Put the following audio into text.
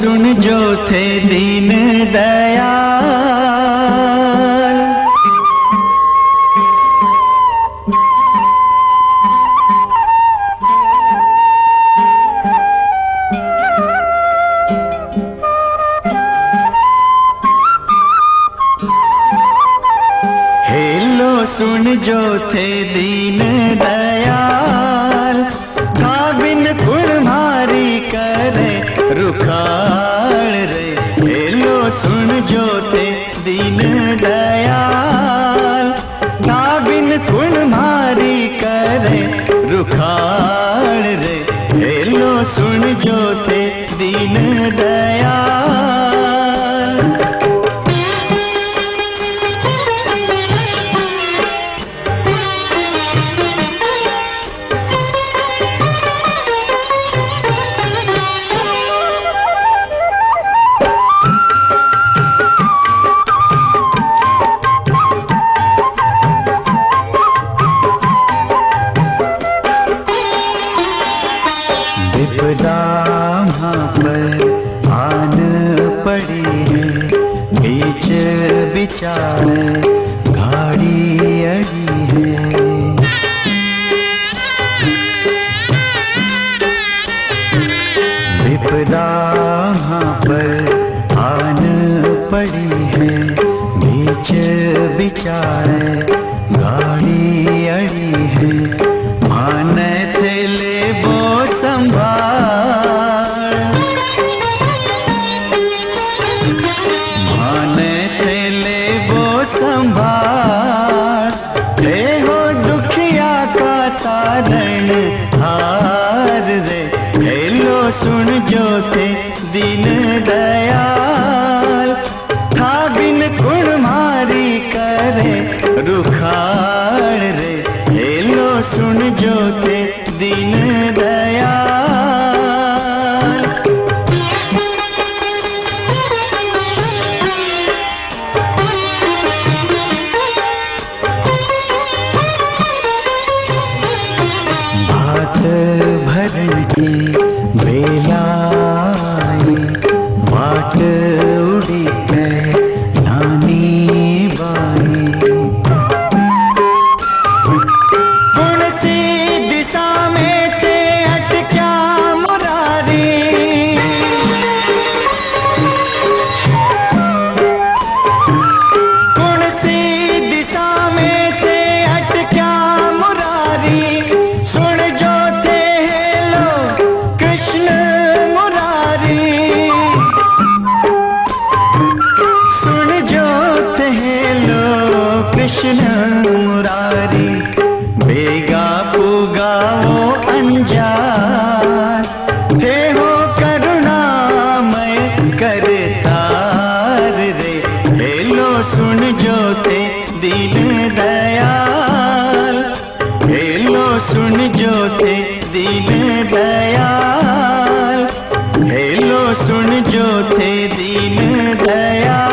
सुन जो थे दीन दयाल। हेलो सुन जो थे दीन दयाल। रुखाड़ रे हेलो सुन जोते दीन दयाल। दाबिन कुण मारी करे रुखाड़ रे हेलो सुन जोते दीन दयाल। विपदा हाँ पर आन पड़ी है, बीच विचार गाड़ी अड़ी है। विपदा पर आन पड़ी है, बीच विचार गाड़ी अड़ी का तारण हार रे। हेलो, सुन जोते दिन दयाल। था बिन कुण मारी करे रुखार रे। हेलो, सुन जो आई, बाट कृष्ण मुरारी, बेगा पुगा हो करतार रे सुन जो थे दयाल। हेलो सुन जो हेलो सुन जो दयाल।